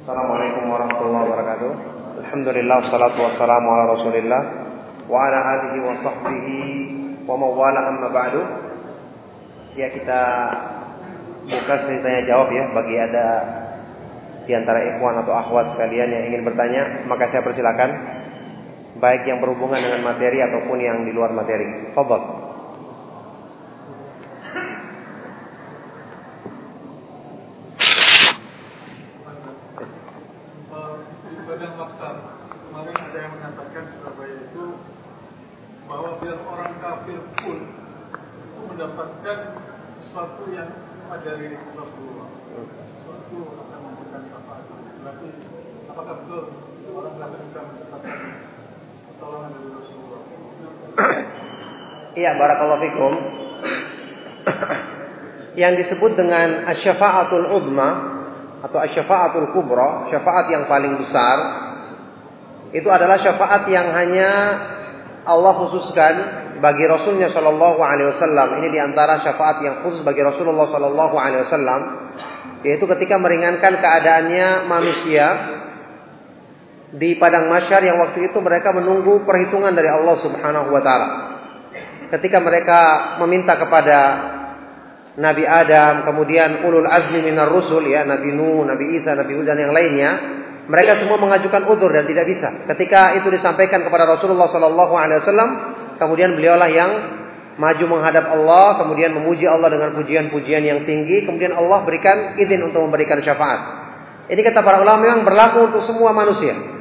Assalamualaikum warahmatullahi wabarakatuh. Alhamdulillah wassalatu wassalamu ala Rasulillah wa ala alihi wa sahbihi wa mawala amma ba'du. Ya kita buka sesi tanya jawab ya bagi ada di antara ikhwan atau akhwat sekalian yang ingin bertanya, maka saya persilakan baik yang berhubungan dengan materi ataupun yang di luar materi. Fadhal. ibadah maksa kemarin ada yang mengatakan Surabaya itu bahwa biar orang kafir pun itu mendapatkan sesuatu yang dari Rasulullah sesuatu akan memberikan syafaat berarti apakah betul orang kafir juga mendapatkan pertolongan dari Rasulullah Iya, barakallahu fikum. yang disebut dengan asyafaatul udma atau asyafaatul kubra, syafaat yang paling besar itu adalah syafaat yang hanya Allah khususkan bagi Rasulnya Shallallahu Alaihi Wasallam. Ini di antara syafaat yang khusus bagi Rasulullah Shallallahu Alaihi Wasallam, yaitu ketika meringankan keadaannya manusia di padang masyar yang waktu itu mereka menunggu perhitungan dari Allah Subhanahu Wa Taala. Ketika mereka meminta kepada Nabi Adam, kemudian ulul azmi minar rusul ya, Nabi Nuh, Nabi Isa, Nabi Hud dan yang lainnya, mereka semua mengajukan udur dan tidak bisa. Ketika itu disampaikan kepada Rasulullah sallallahu alaihi wasallam, kemudian beliaulah yang maju menghadap Allah, kemudian memuji Allah dengan pujian-pujian yang tinggi, kemudian Allah berikan izin untuk memberikan syafaat. Ini kata para ulama memang berlaku untuk semua manusia.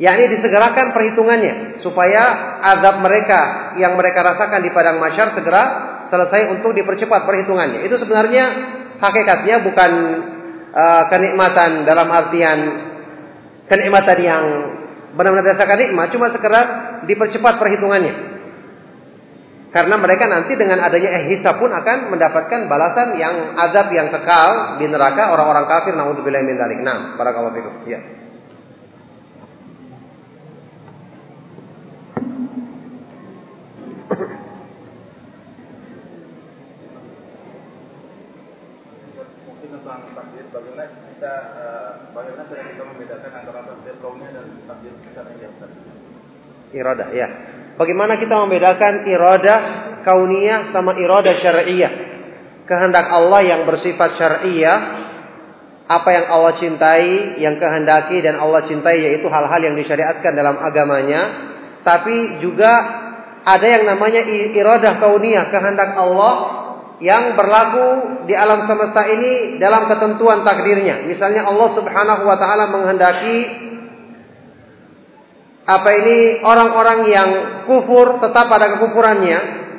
Yakni disegerakan perhitungannya supaya azab mereka yang mereka rasakan di padang masyar segera selesai untuk dipercepat perhitungannya. Itu sebenarnya hakikatnya bukan uh, kenikmatan dalam artian kenikmatan yang benar-benar dirasakan nikmat, cuma sekedar dipercepat perhitungannya. Karena mereka nanti dengan adanya ihsa pun akan mendapatkan balasan yang azab yang kekal di neraka orang-orang kafir naudzubillah min dzalik. Nah, barakallahu fikum. Ya. Bagaimana kita uh, bagaimana cara kita membedakan antara takdir kaumnya dan takdir syar'iyah Iradah, ya. Bagaimana kita membedakan iradah kauniyah sama iradah syar'iyah? Kehendak Allah yang bersifat syar'iyah, apa yang Allah cintai, yang kehendaki dan Allah cintai yaitu hal-hal yang disyariatkan dalam agamanya, tapi juga ada yang namanya iradah kauniyah, kehendak Allah yang berlaku di alam semesta ini dalam ketentuan takdirnya. Misalnya Allah Subhanahu wa taala menghendaki apa ini orang-orang yang kufur tetap pada kekufurannya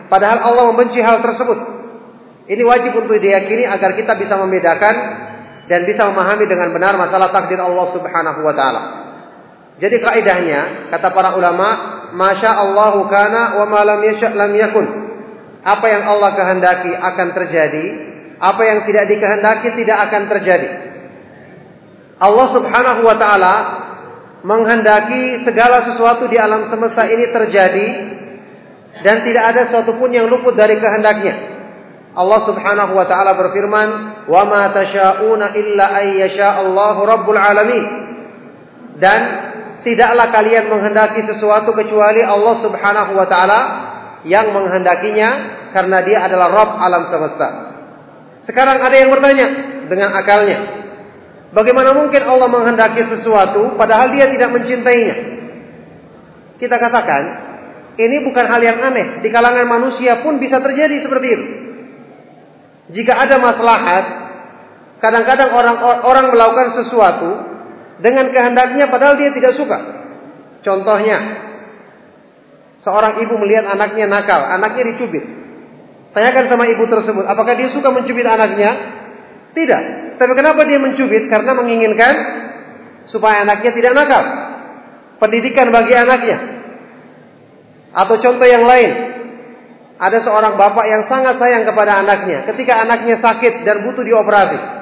padahal Allah membenci hal tersebut. Ini wajib untuk diyakini agar kita bisa membedakan dan bisa memahami dengan benar masalah takdir Allah Subhanahu wa taala. Jadi kaidahnya kata para ulama, masya Allahu kana wa ma lam yasha lam yakun. Apa yang Allah kehendaki akan terjadi, apa yang tidak dikehendaki tidak akan terjadi. Allah Subhanahu wa taala menghendaki segala sesuatu di alam semesta ini terjadi dan tidak ada sesuatu pun yang luput dari kehendaknya. Allah Subhanahu wa taala berfirman, "Wa ma tasyauna illa ay Allahu rabbul alamin." Dan tidaklah kalian menghendaki sesuatu kecuali Allah Subhanahu wa taala yang menghendakinya karena dia adalah Rob alam semesta. Sekarang ada yang bertanya dengan akalnya. Bagaimana mungkin Allah menghendaki sesuatu padahal dia tidak mencintainya? Kita katakan, ini bukan hal yang aneh. Di kalangan manusia pun bisa terjadi seperti itu. Jika ada maslahat, kadang-kadang orang orang melakukan sesuatu dengan kehendaknya padahal dia tidak suka. Contohnya, Seorang ibu melihat anaknya nakal, anaknya dicubit. Tanyakan sama ibu tersebut, apakah dia suka mencubit anaknya? Tidak. Tapi kenapa dia mencubit? Karena menginginkan supaya anaknya tidak nakal. Pendidikan bagi anaknya. Atau contoh yang lain. Ada seorang bapak yang sangat sayang kepada anaknya. Ketika anaknya sakit dan butuh dioperasi.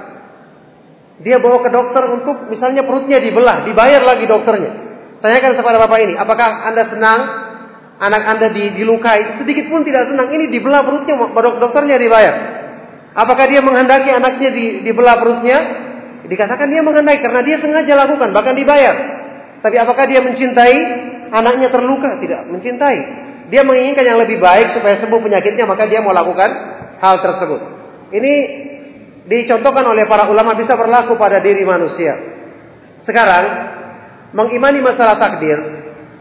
Dia bawa ke dokter untuk misalnya perutnya dibelah, dibayar lagi dokternya. Tanyakan kepada bapak ini, apakah anda senang anak Anda dilukai, sedikit pun tidak senang. Ini dibelah perutnya, dokternya dibayar. Apakah dia menghendaki anaknya di, dibelah perutnya? Dikatakan dia mengandai karena dia sengaja lakukan, bahkan dibayar. Tapi apakah dia mencintai anaknya terluka? Tidak, mencintai. Dia menginginkan yang lebih baik supaya sembuh penyakitnya, maka dia mau lakukan hal tersebut. Ini dicontohkan oleh para ulama bisa berlaku pada diri manusia. Sekarang, mengimani masalah takdir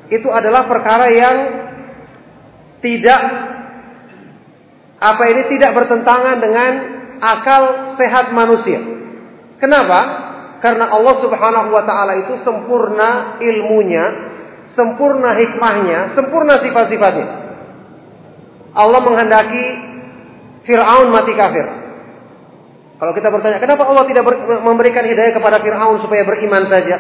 itu adalah perkara yang tidak apa ini tidak bertentangan dengan akal sehat manusia. Kenapa? Karena Allah Subhanahu wa taala itu sempurna ilmunya, sempurna hikmahnya, sempurna sifat-sifatnya. Allah menghendaki Fir'aun mati kafir. Kalau kita bertanya, kenapa Allah tidak memberikan hidayah kepada Fir'aun supaya beriman saja?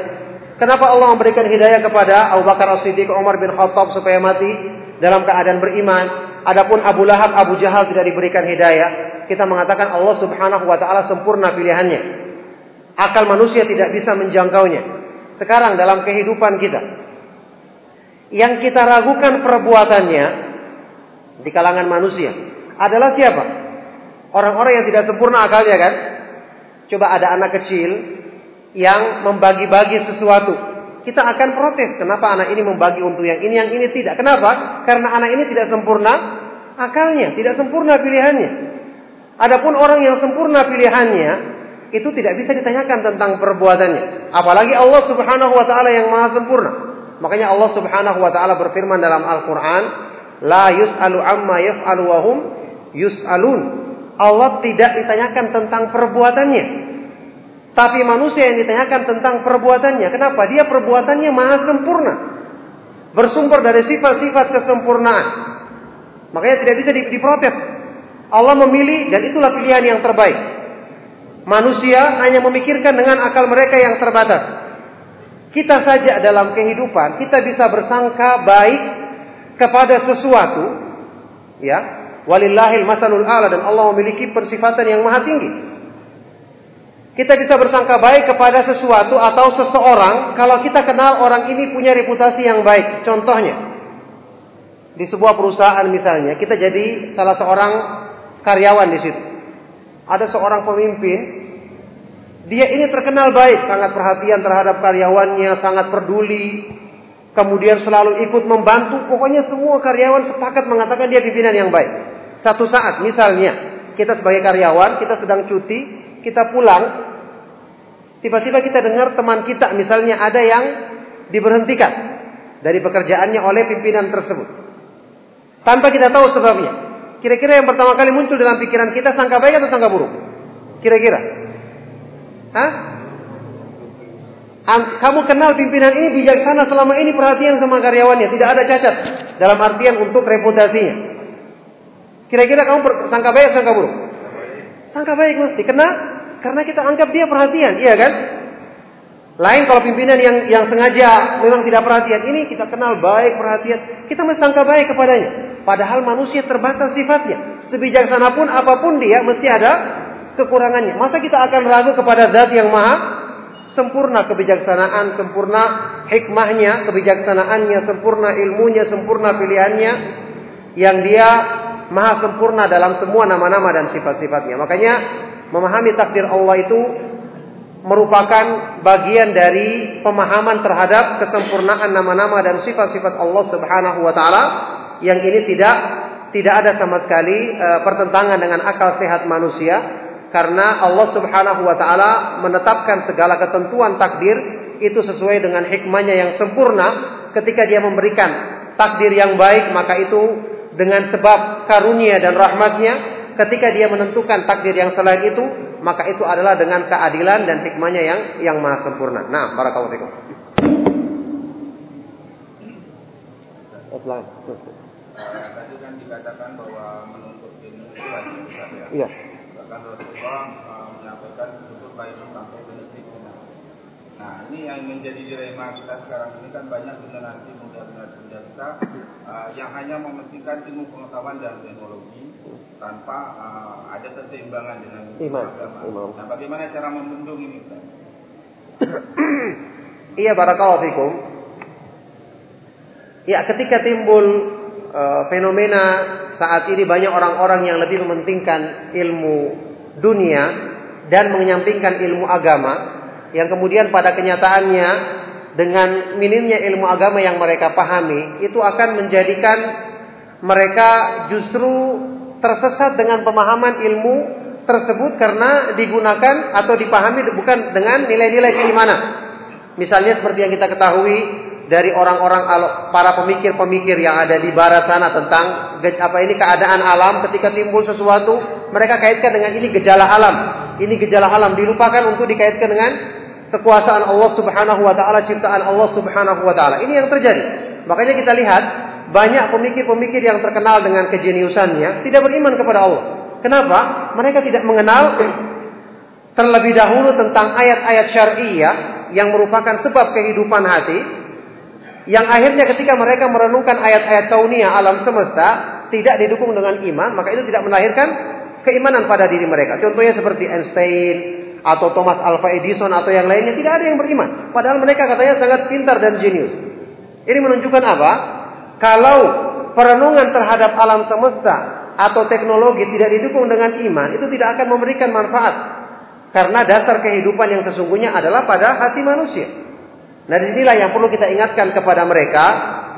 Kenapa Allah memberikan hidayah kepada Abu Bakar As-Siddiq, Umar bin Khattab supaya mati dalam keadaan beriman? Adapun Abu Lahab, Abu Jahal tidak diberikan hidayah, kita mengatakan Allah Subhanahu wa taala sempurna pilihannya. Akal manusia tidak bisa menjangkaunya. Sekarang dalam kehidupan kita yang kita ragukan perbuatannya di kalangan manusia adalah siapa? Orang-orang yang tidak sempurna akalnya kan? Coba ada anak kecil yang membagi-bagi sesuatu kita akan protes. Kenapa anak ini membagi untuk yang ini, yang ini tidak? Kenapa? Karena anak ini tidak sempurna akalnya, tidak sempurna pilihannya. Adapun orang yang sempurna pilihannya, itu tidak bisa ditanyakan tentang perbuatannya. Apalagi Allah Subhanahu wa taala yang maha sempurna. Makanya Allah Subhanahu wa taala berfirman dalam Al-Qur'an, "La yus'alu amma yaf'alu wa hum yus'alun." Allah tidak ditanyakan tentang perbuatannya, tapi manusia yang ditanyakan tentang perbuatannya. Kenapa? Dia perbuatannya maha sempurna. Bersumber dari sifat-sifat kesempurnaan. Makanya tidak bisa diprotes. Allah memilih dan itulah pilihan yang terbaik. Manusia hanya memikirkan dengan akal mereka yang terbatas. Kita saja dalam kehidupan kita bisa bersangka baik kepada sesuatu, ya. Walillahil masalul ala dan Allah memiliki persifatan yang maha tinggi. Kita bisa bersangka baik kepada sesuatu atau seseorang kalau kita kenal orang ini punya reputasi yang baik. Contohnya, di sebuah perusahaan misalnya, kita jadi salah seorang karyawan di situ. Ada seorang pemimpin, dia ini terkenal baik, sangat perhatian terhadap karyawannya, sangat peduli, kemudian selalu ikut membantu. Pokoknya semua karyawan sepakat mengatakan dia pimpinan yang baik. Satu saat, misalnya, kita sebagai karyawan, kita sedang cuti, kita pulang, Tiba-tiba kita dengar teman kita misalnya ada yang diberhentikan dari pekerjaannya oleh pimpinan tersebut. Tanpa kita tahu sebabnya. Kira-kira yang pertama kali muncul dalam pikiran kita sangka baik atau sangka buruk? Kira-kira. Hah? Kamu kenal pimpinan ini bijaksana selama ini perhatian sama karyawannya, tidak ada cacat dalam artian untuk reputasinya. Kira-kira kamu sangka baik atau sangka buruk? Sangka baik mesti. Kenapa? Karena kita anggap dia perhatian, iya kan? Lain kalau pimpinan yang yang sengaja memang tidak perhatian, ini kita kenal baik perhatian, kita mesti sangka baik kepadanya. Padahal manusia terbatas sifatnya. Sebijaksana pun apa pun dia mesti ada kekurangannya. Masa kita akan ragu kepada zat yang maha sempurna kebijaksanaan, sempurna hikmahnya, kebijaksanaannya, sempurna ilmunya, sempurna pilihannya yang dia maha sempurna dalam semua nama-nama dan sifat-sifatnya. Makanya memahami takdir Allah itu merupakan bagian dari pemahaman terhadap kesempurnaan nama-nama dan sifat-sifat Allah Subhanahu wa taala yang ini tidak tidak ada sama sekali e, pertentangan dengan akal sehat manusia karena Allah Subhanahu wa taala menetapkan segala ketentuan takdir itu sesuai dengan hikmahnya yang sempurna. Ketika dia memberikan takdir yang baik maka itu dengan sebab karunia dan rahmatnya ketika dia menentukan takdir yang selain itu, maka itu adalah dengan keadilan dan hikmahnya yang yang maha sempurna. Nah, barakallahu fikum. Offline. Tadi kan dikatakan bahwa menuntut ilmu itu wajib ya. Iya. Bahkan Rasulullah uh, menyampaikan untuk baik sampai detik Nah, ini yang menjadi dilema kita sekarang ini kan banyak generasi muda-muda kita uh, yang hanya mementingkan ilmu pengetahuan dan teknologi tanpa uh, ada keseimbangan dengan iman. agama. Iman. Nah, bagaimana cara membendung ini? iya, barakallahu fikum. Ya, ketika timbul uh, fenomena saat ini banyak orang-orang yang lebih mementingkan ilmu dunia dan menyampingkan ilmu agama, yang kemudian pada kenyataannya dengan minimnya ilmu agama yang mereka pahami itu akan menjadikan mereka justru tersesat dengan pemahaman ilmu tersebut karena digunakan atau dipahami bukan dengan nilai-nilai keimanan. Misalnya seperti yang kita ketahui dari orang-orang para pemikir-pemikir yang ada di barat sana tentang apa ini keadaan alam ketika timbul sesuatu mereka kaitkan dengan ini gejala alam. Ini gejala alam dilupakan untuk dikaitkan dengan kekuasaan Allah Subhanahu wa taala, ciptaan Allah Subhanahu wa taala. Ini yang terjadi. Makanya kita lihat banyak pemikir-pemikir yang terkenal dengan kejeniusannya tidak beriman kepada Allah. Kenapa? Mereka tidak mengenal terlebih dahulu tentang ayat-ayat syariah yang merupakan sebab kehidupan hati yang akhirnya ketika mereka merenungkan ayat-ayat kauniyah alam semesta tidak didukung dengan iman, maka itu tidak melahirkan keimanan pada diri mereka. Contohnya seperti Einstein, atau Thomas Alva Edison atau yang lainnya tidak ada yang beriman. Padahal mereka katanya sangat pintar dan jenius. Ini menunjukkan apa? Kalau perenungan terhadap alam semesta atau teknologi tidak didukung dengan iman, itu tidak akan memberikan manfaat. Karena dasar kehidupan yang sesungguhnya adalah pada hati manusia. Nah, di sinilah yang perlu kita ingatkan kepada mereka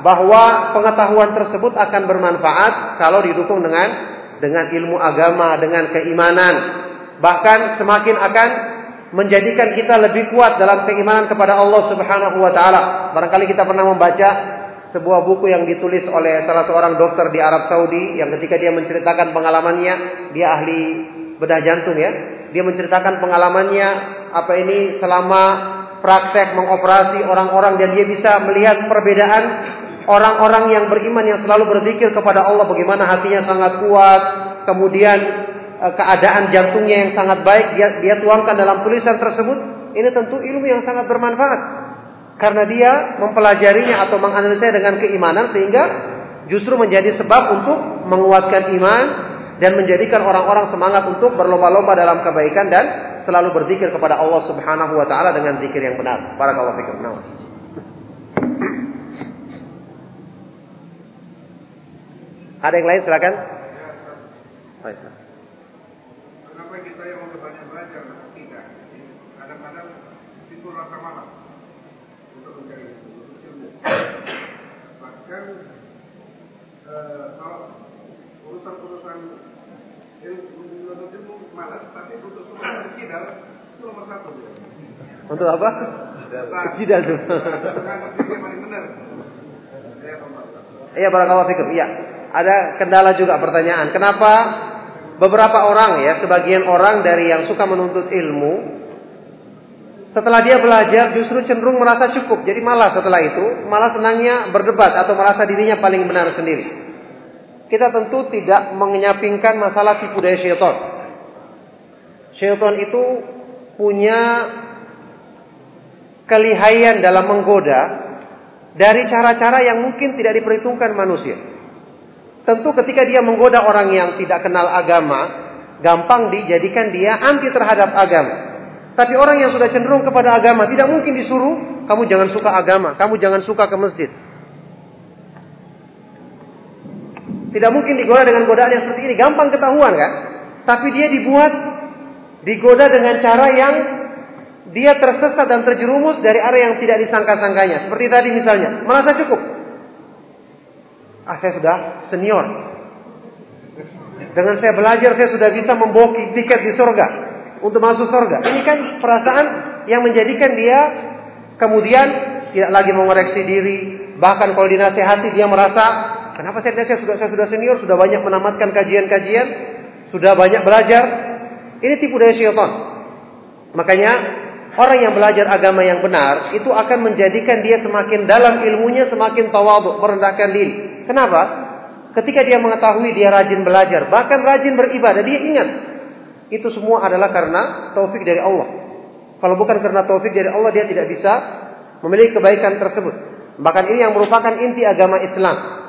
bahwa pengetahuan tersebut akan bermanfaat kalau didukung dengan dengan ilmu agama, dengan keimanan, bahkan semakin akan menjadikan kita lebih kuat dalam keimanan kepada Allah Subhanahu wa taala. Barangkali kita pernah membaca sebuah buku yang ditulis oleh salah seorang dokter di Arab Saudi yang ketika dia menceritakan pengalamannya, dia ahli bedah jantung ya. Dia menceritakan pengalamannya apa ini selama praktek mengoperasi orang-orang dan dia bisa melihat perbedaan orang-orang yang beriman yang selalu berzikir kepada Allah bagaimana hatinya sangat kuat, kemudian keadaan jantungnya yang sangat baik dia, dia tuangkan dalam tulisan tersebut, ini tentu ilmu yang sangat bermanfaat. Karena dia mempelajarinya atau menganalisa dengan keimanan sehingga justru menjadi sebab untuk menguatkan iman dan menjadikan orang-orang semangat untuk berlomba-lomba dalam kebaikan dan selalu berzikir kepada Allah Subhanahu wa taala dengan zikir yang benar. Barakallahu fikum. Nah. Ada yang lain silakan. Kalau urusan-urusan ilmu malas tapi untuk urusan kecil itu nomor satu untuk apa? Tuh. Iya, barakallahu fikum. Iya. Ada kendala juga pertanyaan. Kenapa beberapa orang ya, sebagian orang dari yang suka menuntut ilmu setelah dia belajar justru cenderung merasa cukup. Jadi malah setelah itu malah senangnya berdebat atau merasa dirinya paling benar sendiri. Kita tentu tidak menyampingkan masalah tipu daya syaitan. Syaitan itu punya kelihayan dalam menggoda dari cara-cara yang mungkin tidak diperhitungkan manusia. Tentu ketika dia menggoda orang yang tidak kenal agama, gampang dijadikan dia anti terhadap agama. Tapi orang yang sudah cenderung kepada agama tidak mungkin disuruh kamu jangan suka agama, kamu jangan suka ke masjid. Tidak mungkin digoda dengan godaan yang seperti ini, gampang ketahuan kan? Tapi dia dibuat digoda dengan cara yang dia tersesat dan terjerumus dari arah yang tidak disangka-sangkanya. Seperti tadi misalnya, merasa cukup. Ah, saya sudah senior. Dengan saya belajar, saya sudah bisa membawa tiket di surga untuk masuk surga. Ini kan perasaan yang menjadikan dia kemudian tidak lagi mengoreksi diri. Bahkan kalau dinasehati dia merasa, kenapa saya saya sudah saya sudah senior, sudah banyak menamatkan kajian-kajian, sudah banyak belajar. Ini tipu daya syaitan. Makanya orang yang belajar agama yang benar itu akan menjadikan dia semakin dalam ilmunya, semakin tawaduk, merendahkan diri. Kenapa? Ketika dia mengetahui dia rajin belajar, bahkan rajin beribadah, dia ingat itu semua adalah karena taufik dari Allah. Kalau bukan karena taufik dari Allah dia tidak bisa memiliki kebaikan tersebut. Bahkan ini yang merupakan inti agama Islam.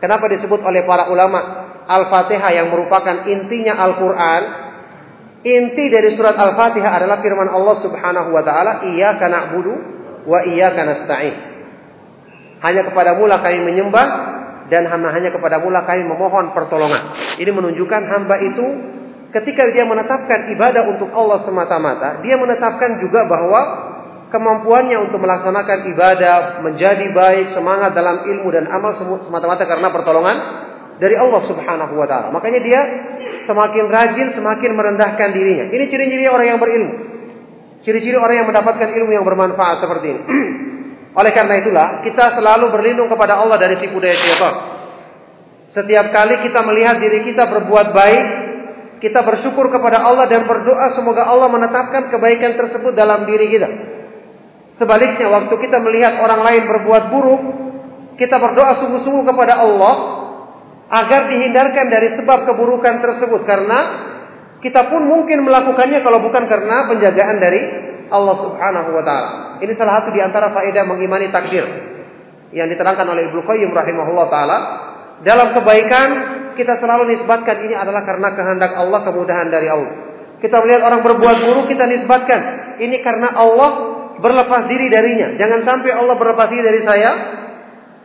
Kenapa disebut oleh para ulama Al-Fatihah yang merupakan intinya Al-Qur'an? Inti dari surat Al-Fatihah adalah firman Allah Subhanahu wa taala, "Iyyaka na'budu wa iyyaka nasta'in." Hanya kepadamu lah kami menyembah dan hanya kepadamu lah kami memohon pertolongan. Ini menunjukkan hamba itu ketika dia menetapkan ibadah untuk Allah semata-mata, dia menetapkan juga bahwa kemampuannya untuk melaksanakan ibadah menjadi baik, semangat dalam ilmu dan amal semata-mata karena pertolongan dari Allah Subhanahu wa taala. Makanya dia semakin rajin, semakin merendahkan dirinya. Ini ciri-ciri orang yang berilmu. Ciri-ciri orang yang mendapatkan ilmu yang bermanfaat seperti ini. Oleh karena itulah, kita selalu berlindung kepada Allah dari tipu daya syaitan. Setiap kali kita melihat diri kita berbuat baik, kita bersyukur kepada Allah dan berdoa semoga Allah menetapkan kebaikan tersebut dalam diri kita. Sebaliknya, waktu kita melihat orang lain berbuat buruk, kita berdoa sungguh-sungguh kepada Allah agar dihindarkan dari sebab keburukan tersebut karena kita pun mungkin melakukannya kalau bukan karena penjagaan dari Allah Subhanahu wa taala. Ini salah satu di antara faedah mengimani takdir yang diterangkan oleh Ibnu Qayyim rahimahullah taala. Dalam kebaikan kita selalu nisbatkan ini adalah karena kehendak Allah, kemudahan dari Allah. Kita melihat orang berbuat buruk kita nisbatkan ini karena Allah berlepas diri darinya. Jangan sampai Allah berlepas diri dari saya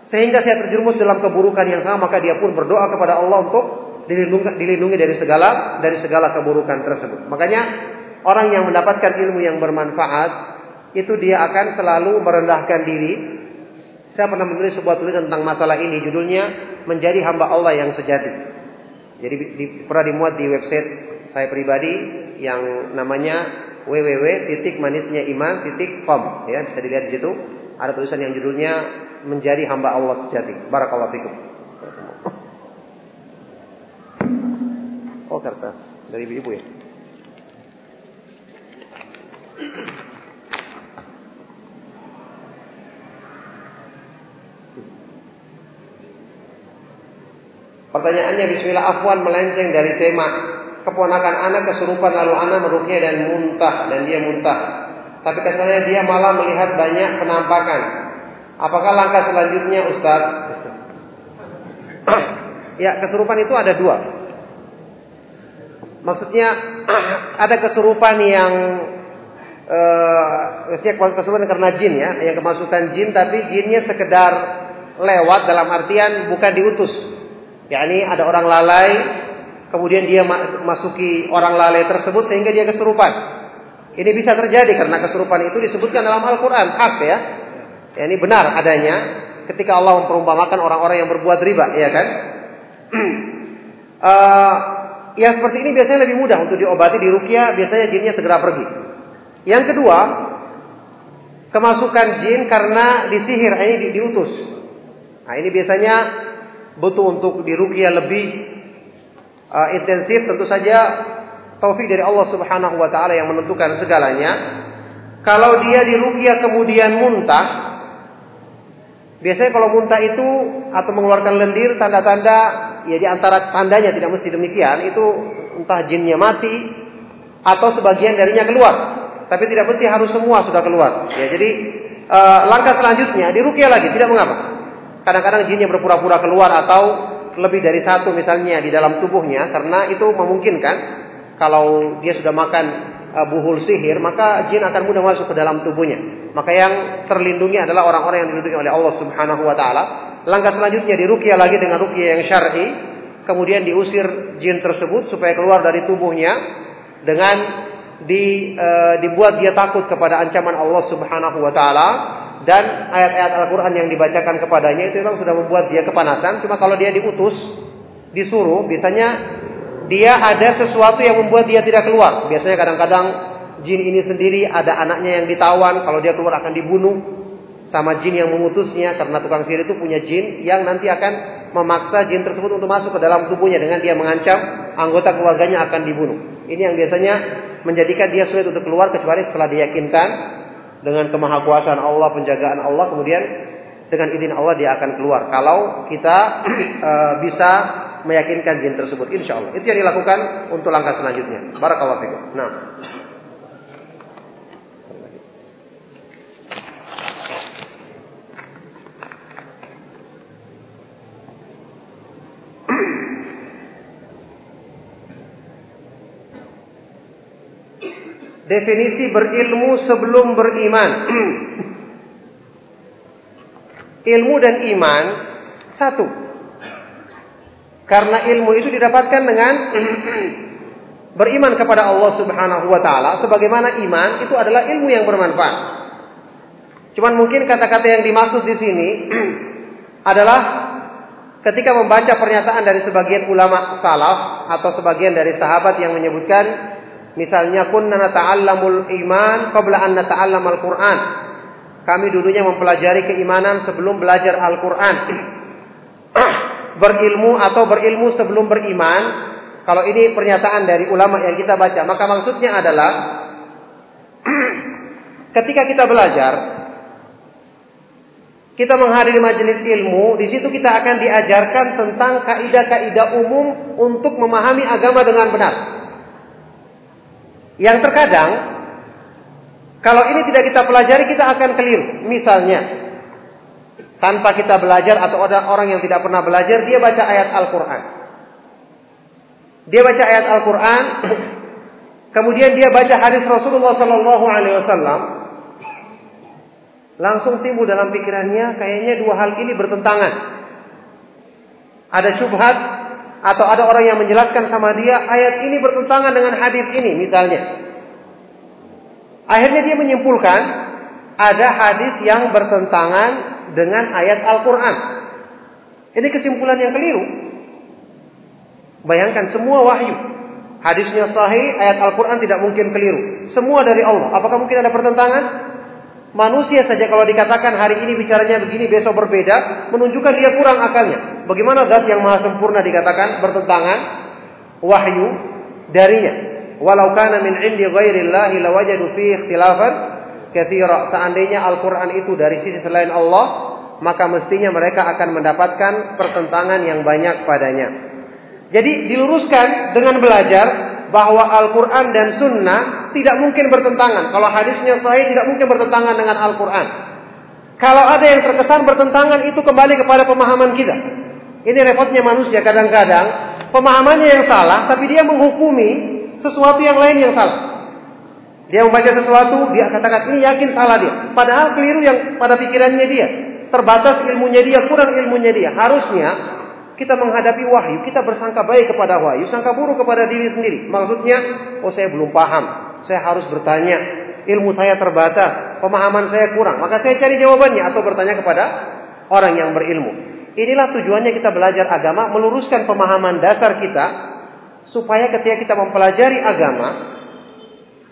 sehingga saya terjerumus dalam keburukan yang sama maka dia pun berdoa kepada Allah untuk dilindungi, dilindungi dari segala dari segala keburukan tersebut. Makanya orang yang mendapatkan ilmu yang bermanfaat itu dia akan selalu merendahkan diri. Saya pernah menulis sebuah tulisan tentang masalah ini, judulnya menjadi hamba Allah yang sejati. Jadi di, pernah dimuat di website saya pribadi yang namanya www.manisnyaiman.com ya bisa dilihat di situ ada tulisan yang judulnya menjadi hamba Allah sejati. Barakallahu fikum. Oh kertas dari ibu-ibu ya. Pertanyaannya Bismillah Afwan melenceng dari tema keponakan anak kesurupan lalu anak merukyah dan muntah dan dia muntah. Tapi katanya dia malah melihat banyak penampakan. Apakah langkah selanjutnya Ustaz? ya kesurupan itu ada dua. Maksudnya ada kesurupan yang eh kesurupan karena jin ya, yang kemasukan jin tapi jinnya sekedar lewat dalam artian bukan diutus yakni ada orang lalai, kemudian dia masuki orang lalai tersebut sehingga dia kesurupan. Ini bisa terjadi karena kesurupan itu disebutkan dalam Al-Quran, hak ya. ya. Ini benar adanya ketika Allah memperumpamakan orang-orang yang berbuat riba, ya kan? uh, ya seperti ini biasanya lebih mudah untuk diobati di rukia, biasanya jinnya segera pergi. Yang kedua, kemasukan jin karena disihir, ini di, diutus. Nah ini biasanya butuh untuk dirukia lebih uh, intensif tentu saja taufik dari Allah Subhanahu wa taala yang menentukan segalanya. Kalau dia dirukia kemudian muntah, biasanya kalau muntah itu atau mengeluarkan lendir tanda-tanda ya di antara tandanya tidak mesti demikian, itu entah jinnya mati atau sebagian darinya keluar. Tapi tidak mesti harus semua sudah keluar. Ya, jadi uh, langkah selanjutnya dirukia lagi, tidak mengapa. Kadang-kadang jinnya berpura-pura keluar atau lebih dari satu misalnya di dalam tubuhnya karena itu memungkinkan kalau dia sudah makan uh, buhul sihir maka jin akan mudah masuk ke dalam tubuhnya. Maka yang terlindungi adalah orang-orang yang dilindungi oleh Allah Subhanahu wa taala. Langkah selanjutnya diruqyah lagi dengan ruqyah yang syar'i, kemudian diusir jin tersebut supaya keluar dari tubuhnya dengan di, e, dibuat dia takut kepada ancaman Allah Subhanahu wa taala dan ayat-ayat Al-Quran yang dibacakan kepadanya itu memang sudah membuat dia kepanasan. Cuma kalau dia diutus, disuruh, biasanya dia ada sesuatu yang membuat dia tidak keluar. Biasanya kadang-kadang jin ini sendiri ada anaknya yang ditawan, kalau dia keluar akan dibunuh sama jin yang memutusnya karena tukang sihir itu punya jin yang nanti akan memaksa jin tersebut untuk masuk ke dalam tubuhnya dengan dia mengancam anggota keluarganya akan dibunuh. Ini yang biasanya menjadikan dia sulit untuk keluar kecuali setelah diyakinkan dengan kemahakuasaan Allah, penjagaan Allah, kemudian dengan izin Allah dia akan keluar. Kalau kita e, bisa meyakinkan jin tersebut, insya Allah. Itu yang dilakukan untuk langkah selanjutnya. Barakallahu fikum. Nah. Definisi berilmu sebelum beriman. ilmu dan iman satu. Karena ilmu itu didapatkan dengan beriman kepada Allah Subhanahu wa taala sebagaimana iman itu adalah ilmu yang bermanfaat. Cuman mungkin kata-kata yang dimaksud di sini adalah ketika membaca pernyataan dari sebagian ulama salaf atau sebagian dari sahabat yang menyebutkan misalnya kunna nata'allamul iman qabla an nata'allamal Qur'an. Kami dulunya mempelajari keimanan sebelum belajar Al-Qur'an. berilmu atau berilmu sebelum beriman kalau ini pernyataan dari ulama yang kita baca, maka maksudnya adalah ketika kita belajar, kita menghadiri majelis ilmu, di situ kita akan diajarkan tentang kaidah-kaidah umum untuk memahami agama dengan benar. Yang terkadang kalau ini tidak kita pelajari kita akan keliru. Misalnya, tanpa kita belajar atau ada orang yang tidak pernah belajar, dia baca ayat Al-Qur'an. Dia baca ayat Al-Quran, kemudian dia baca hadis Rasulullah Sallallahu Alaihi Wasallam, langsung timbul dalam pikirannya kayaknya dua hal ini bertentangan. Ada syubhat atau ada orang yang menjelaskan sama dia ayat ini bertentangan dengan hadis ini misalnya. Akhirnya dia menyimpulkan ada hadis yang bertentangan dengan ayat Al-Quran. Ini kesimpulan yang keliru. Bayangkan semua wahyu. Hadisnya sahih, ayat Al-Quran tidak mungkin keliru. Semua dari Allah. Apakah mungkin ada pertentangan? Manusia saja kalau dikatakan hari ini bicaranya begini, besok berbeda, menunjukkan dia kurang akalnya. Bagaimana zat yang maha sempurna dikatakan bertentangan wahyu darinya. Walau kana min indi ghairillahi lawajadu fi ikhtilafan katsira. Seandainya Al-Qur'an itu dari sisi selain Allah, maka mestinya mereka akan mendapatkan pertentangan yang banyak padanya. Jadi diluruskan dengan belajar bahwa Al-Quran dan Sunnah tidak mungkin bertentangan. Kalau hadisnya sahih tidak mungkin bertentangan dengan Al-Quran. Kalau ada yang terkesan bertentangan itu kembali kepada pemahaman kita. Ini repotnya manusia kadang-kadang pemahamannya yang salah, tapi dia menghukumi sesuatu yang lain yang salah. Dia membaca sesuatu, dia katakan ini yakin salah dia. Padahal keliru yang pada pikirannya dia. Terbatas ilmunya dia, kurang ilmunya dia. Harusnya kita menghadapi wahyu, kita bersangka baik kepada wahyu, sangka buruk kepada diri sendiri. Maksudnya, oh saya belum paham, saya harus bertanya, ilmu saya terbatas, pemahaman saya kurang, maka saya cari jawabannya atau bertanya kepada orang yang berilmu. Inilah tujuannya kita belajar agama, meluruskan pemahaman dasar kita supaya ketika kita mempelajari agama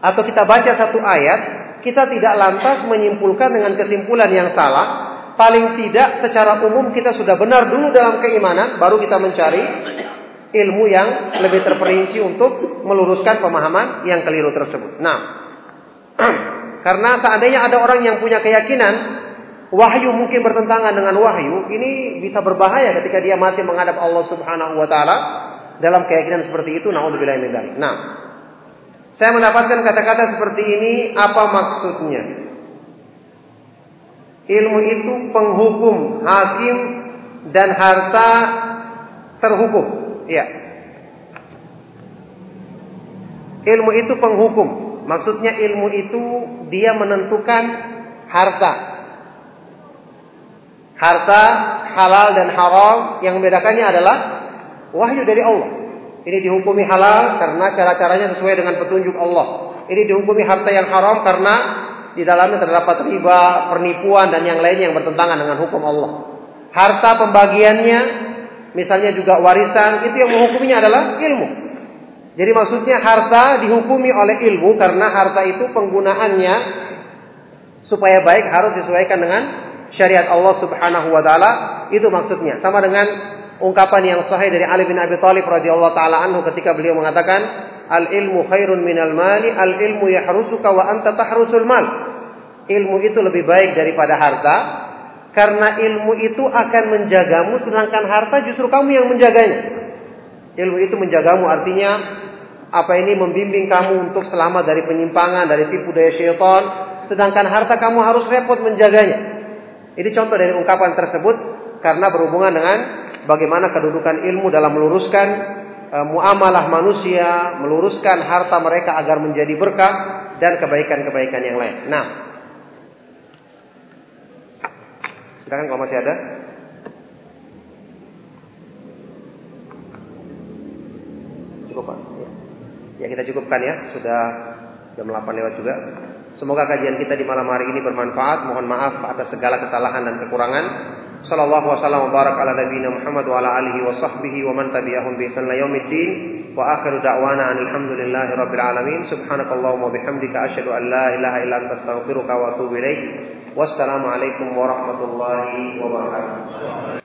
atau kita baca satu ayat, kita tidak lantas menyimpulkan dengan kesimpulan yang salah paling tidak secara umum kita sudah benar dulu dalam keimanan, baru kita mencari ilmu yang lebih terperinci untuk meluruskan pemahaman yang keliru tersebut. Nah, karena seandainya ada orang yang punya keyakinan wahyu mungkin bertentangan dengan wahyu, ini bisa berbahaya ketika dia mati menghadap Allah Subhanahu wa taala dalam keyakinan seperti itu. Nauzubillah min Nah, saya mendapatkan kata-kata seperti ini apa maksudnya? Ilmu itu penghukum, hakim dan harta terhukum. Ya. Ilmu itu penghukum. Maksudnya ilmu itu dia menentukan harta. Harta halal dan haram yang membedakannya adalah wahyu dari Allah. Ini dihukumi halal karena cara-caranya sesuai dengan petunjuk Allah. Ini dihukumi harta yang haram karena di dalamnya terdapat riba, penipuan dan yang lainnya yang bertentangan dengan hukum Allah. Harta pembagiannya, misalnya juga warisan, itu yang menghukuminya adalah ilmu. Jadi maksudnya harta dihukumi oleh ilmu karena harta itu penggunaannya supaya baik harus disesuaikan dengan syariat Allah Subhanahu wa taala. Itu maksudnya. Sama dengan ungkapan yang sahih dari Ali bin Abi Thalib radhiyallahu taala anhu ketika beliau mengatakan Al ilmu khairun minal mali, al ilmu yahrusuka wa anta tahrusul mal. Ilmu itu lebih baik daripada harta karena ilmu itu akan menjagamu sedangkan harta justru kamu yang menjaganya. Ilmu itu menjagamu artinya apa ini membimbing kamu untuk selamat dari penyimpangan, dari tipu daya syaitan, sedangkan harta kamu harus repot menjaganya. Ini contoh dari ungkapan tersebut karena berhubungan dengan bagaimana kedudukan ilmu dalam meluruskan muamalah manusia, meluruskan harta mereka agar menjadi berkah dan kebaikan-kebaikan yang lain. Nah, silakan kalau masih ada. Cukup Pak. Ya. Ya kita cukupkan ya, sudah jam 8 lewat juga. Semoga kajian kita di malam hari ini bermanfaat. Mohon maaf atas segala kesalahan dan kekurangan. Sallallahu wasallam barak ala nabiyina Muhammad wa ala alihi wa sahbihi wa man tabi'ahum bi ihsan yaumiddin. Wa akhiru da'wana alhamdulillahi rabbil alamin. Subhanakallahumma bihamdika asyhadu an la ilaha illa anta astaghfiruka wa atubu ilaik. Wassalamualaikum warahmatullahi wabarakatuh.